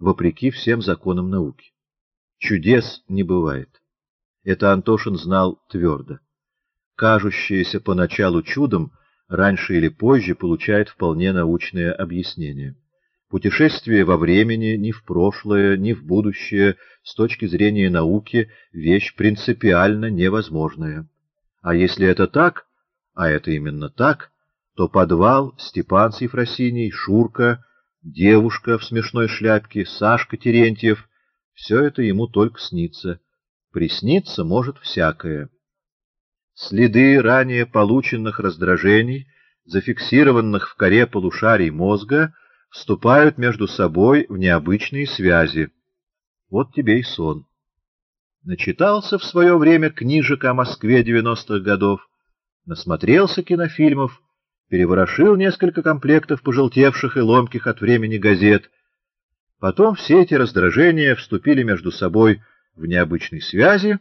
вопреки всем законам науки. Чудес не бывает. Это Антошин знал твердо. Кажущееся поначалу чудом раньше или позже получает вполне научное объяснение. Путешествие во времени ни в прошлое, ни в будущее с точки зрения науки вещь принципиально невозможная. А если это так, а это именно так, то подвал, Степан с Ефросиней, Шурка, девушка в смешной шляпке, Сашка Терентьев — все это ему только снится. Присниться может всякое. Следы ранее полученных раздражений, зафиксированных в коре полушарий мозга, вступают между собой в необычные связи. Вот тебе и сон. Начитался в свое время книжек о Москве девяностых годов, насмотрелся кинофильмов, переворошил несколько комплектов пожелтевших и ломких от времени газет. Потом все эти раздражения вступили между собой в необычной связи.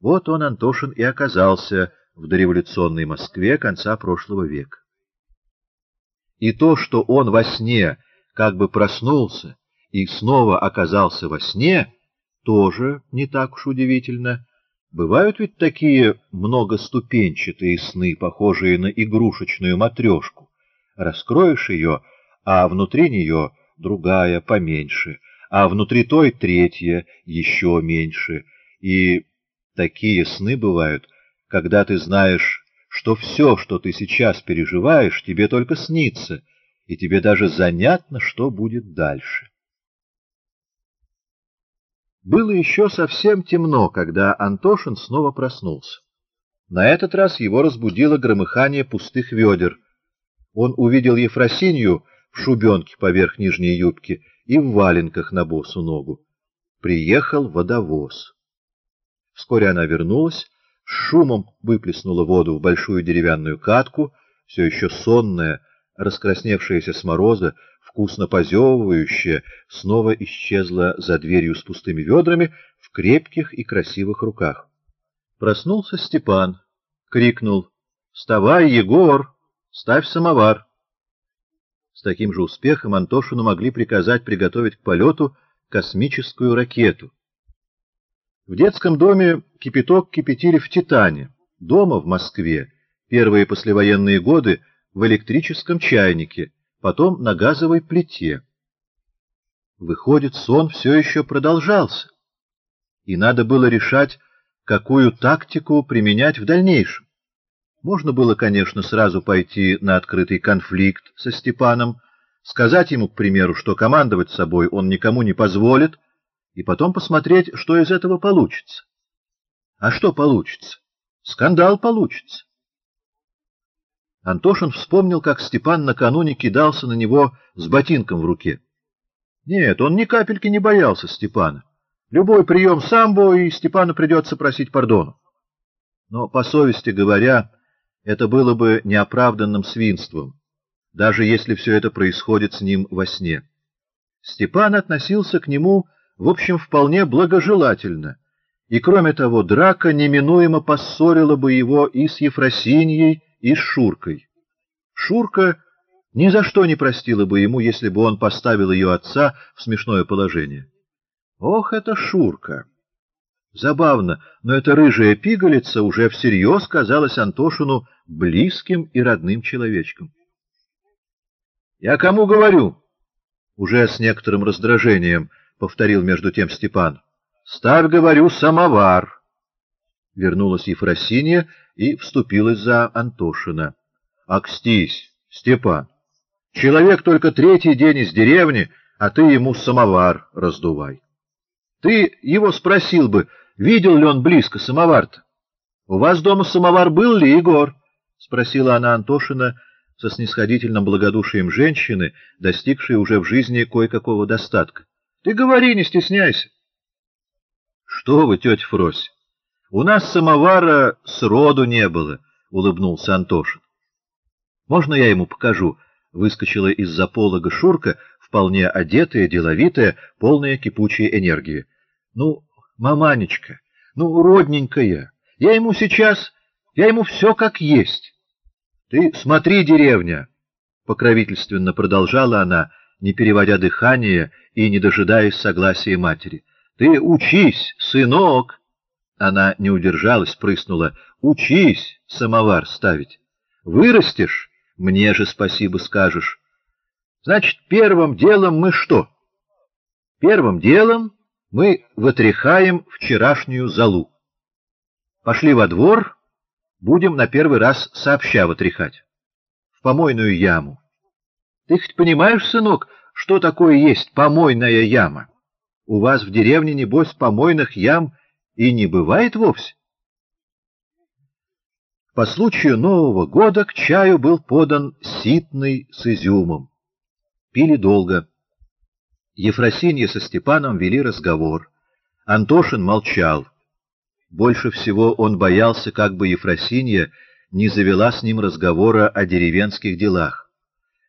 Вот он, Антошин, и оказался в дореволюционной Москве конца прошлого века. И то, что он во сне как бы проснулся и снова оказался во сне, тоже не так уж удивительно. Бывают ведь такие многоступенчатые сны, похожие на игрушечную матрешку. Раскроешь ее, а внутри нее другая, поменьше, а внутри той третья, еще меньше. И такие сны бывают, когда ты знаешь что все, что ты сейчас переживаешь, тебе только снится, и тебе даже занятно, что будет дальше. Было еще совсем темно, когда Антошин снова проснулся. На этот раз его разбудило громыхание пустых ведер. Он увидел Ефросинью в шубенке поверх нижней юбки и в валенках на босу ногу. Приехал водовоз. Вскоре она вернулась, с шумом выплеснула воду в большую деревянную катку, все еще сонная, раскрасневшаяся с мороза, вкусно позевывающая, снова исчезла за дверью с пустыми ведрами в крепких и красивых руках. Проснулся Степан, крикнул «Вставай, Егор! Ставь самовар!» С таким же успехом Антошину могли приказать приготовить к полету космическую ракету. В детском доме кипяток кипятили в «Титане», дома в Москве, первые послевоенные годы в электрическом чайнике, потом на газовой плите. Выходит, сон все еще продолжался, и надо было решать, какую тактику применять в дальнейшем. Можно было, конечно, сразу пойти на открытый конфликт со Степаном, сказать ему, к примеру, что командовать собой он никому не позволит, и потом посмотреть, что из этого получится. А что получится? Скандал получится. Антошин вспомнил, как Степан накануне кидался на него с ботинком в руке. Нет, он ни капельки не боялся Степана. Любой прием самбо, и Степану придется просить пардону. Но, по совести говоря, это было бы неоправданным свинством, даже если все это происходит с ним во сне. Степан относился к нему в общем, вполне благожелательно, и, кроме того, драка неминуемо поссорила бы его и с Ефросиньей, и с Шуркой. Шурка ни за что не простила бы ему, если бы он поставил ее отца в смешное положение. Ох, это Шурка! Забавно, но эта рыжая пигалица уже всерьез казалась Антошину близким и родным человечком. — Я кому говорю? — уже с некоторым раздражением — повторил между тем Степан. — Ставь, говорю, самовар. Вернулась Ефросинья и вступилась за Антошина. — Акстись, Степан. Человек только третий день из деревни, а ты ему самовар раздувай. Ты его спросил бы, видел ли он близко самовар-то? — У вас дома самовар был ли, Егор? — спросила она Антошина со снисходительным благодушием женщины, достигшей уже в жизни кое-какого достатка. Ты говори, не стесняйся. — Что вы, тетя Фрось, у нас самовара сроду не было, — улыбнулся Антошин. — Можно я ему покажу? — выскочила из-за полога Шурка, вполне одетая, деловитая, полная кипучей энергии. — Ну, маманечка, ну, родненькая, я ему сейчас, я ему все как есть. — Ты смотри, деревня! — покровительственно продолжала она, не переводя дыхания и не дожидаясь согласия матери. «Ты учись, сынок!» Она не удержалась, прыснула. «Учись самовар ставить. Вырастешь, мне же спасибо скажешь. Значит, первым делом мы что? Первым делом мы вытряхаем вчерашнюю залу. Пошли во двор, будем на первый раз сообща вытряхать. В помойную яму. Ты хоть понимаешь, сынок, что такое есть помойная яма? У вас в деревне, небось, помойных ям и не бывает вовсе. По случаю Нового года к чаю был подан ситный с изюмом. Пили долго. Ефросинья со Степаном вели разговор. Антошин молчал. Больше всего он боялся, как бы Ефросинья не завела с ним разговора о деревенских делах.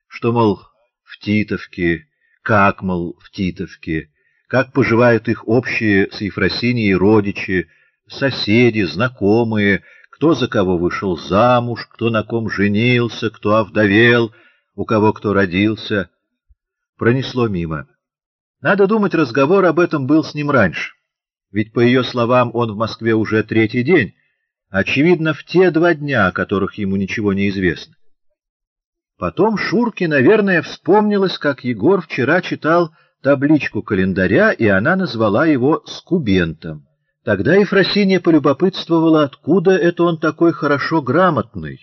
Что, мол, в Титовке, как, мол, в Титовке, как поживают их общие с Ефросиньей родичи, соседи, знакомые, кто за кого вышел замуж, кто на ком женился, кто овдовел, у кого кто родился. Пронесло мимо. Надо думать, разговор об этом был с ним раньше. Ведь, по ее словам, он в Москве уже третий день, очевидно, в те два дня, о которых ему ничего не известно. Потом Шурке, наверное, вспомнилось, как Егор вчера читал табличку календаря, и она назвала его «скубентом». Тогда Ефросинья полюбопытствовала, откуда это он такой хорошо грамотный.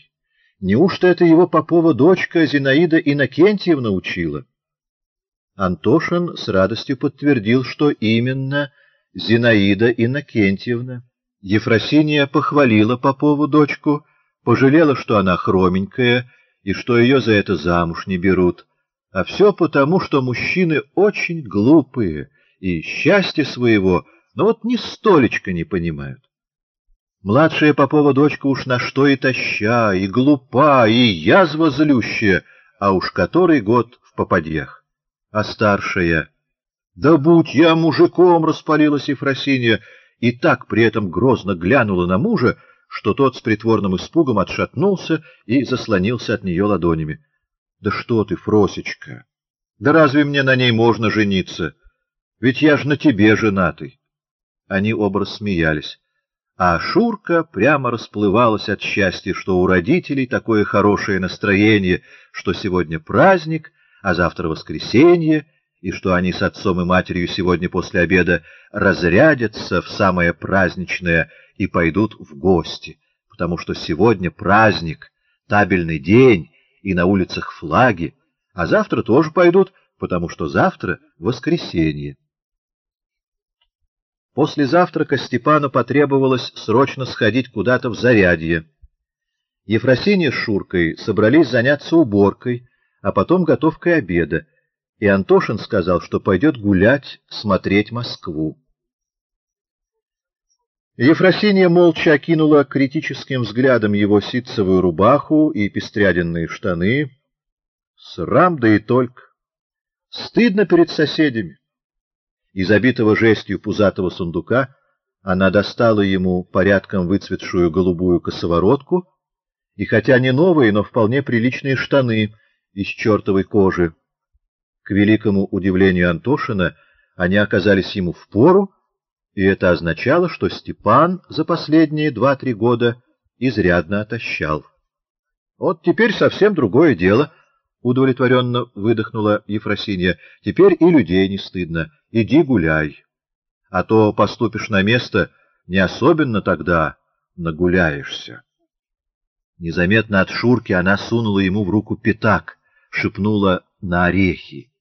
Неужто это его Попова дочка Зинаида Иннокентьевна учила? Антошин с радостью подтвердил, что именно Зинаида Иннокентьевна. Ефросинья похвалила Попову дочку, пожалела, что она хроменькая и что ее за это замуж не берут. А все потому, что мужчины очень глупые и счастье своего — но вот ни столечко не понимают. Младшая Попова дочка уж на что и таща, и глупа, и язва злющая, а уж который год в попадьях. А старшая... Да будь я мужиком, распалилась Ефросинья, и так при этом грозно глянула на мужа, что тот с притворным испугом отшатнулся и заслонился от нее ладонями. — Да что ты, Фросечка! Да разве мне на ней можно жениться? Ведь я ж на тебе женатый. Они оба рассмеялись. А Шурка прямо расплывалась от счастья, что у родителей такое хорошее настроение, что сегодня праздник, а завтра воскресенье, и что они с отцом и матерью сегодня после обеда разрядятся в самое праздничное и пойдут в гости, потому что сегодня праздник, табельный день, и на улицах флаги, а завтра тоже пойдут, потому что завтра воскресенье. После завтрака Степану потребовалось срочно сходить куда-то в зарядье. Ефросинья с Шуркой собрались заняться уборкой, а потом готовкой обеда, и Антошин сказал, что пойдет гулять, смотреть Москву. Ефросинья молча окинула критическим взглядом его ситцевую рубаху и пестряденные штаны. Срам да и только. Стыдно перед соседями. Из обитого жестью пузатого сундука она достала ему порядком выцветшую голубую косоворотку и, хотя не новые, но вполне приличные штаны из чертовой кожи. К великому удивлению Антошина они оказались ему в пору, и это означало, что Степан за последние два-три года изрядно отощал. Вот теперь совсем другое дело —— удовлетворенно выдохнула Ефросинья. — Теперь и людей не стыдно. Иди гуляй. А то поступишь на место, не особенно тогда нагуляешься. Незаметно от Шурки она сунула ему в руку пятак, шепнула на орехи.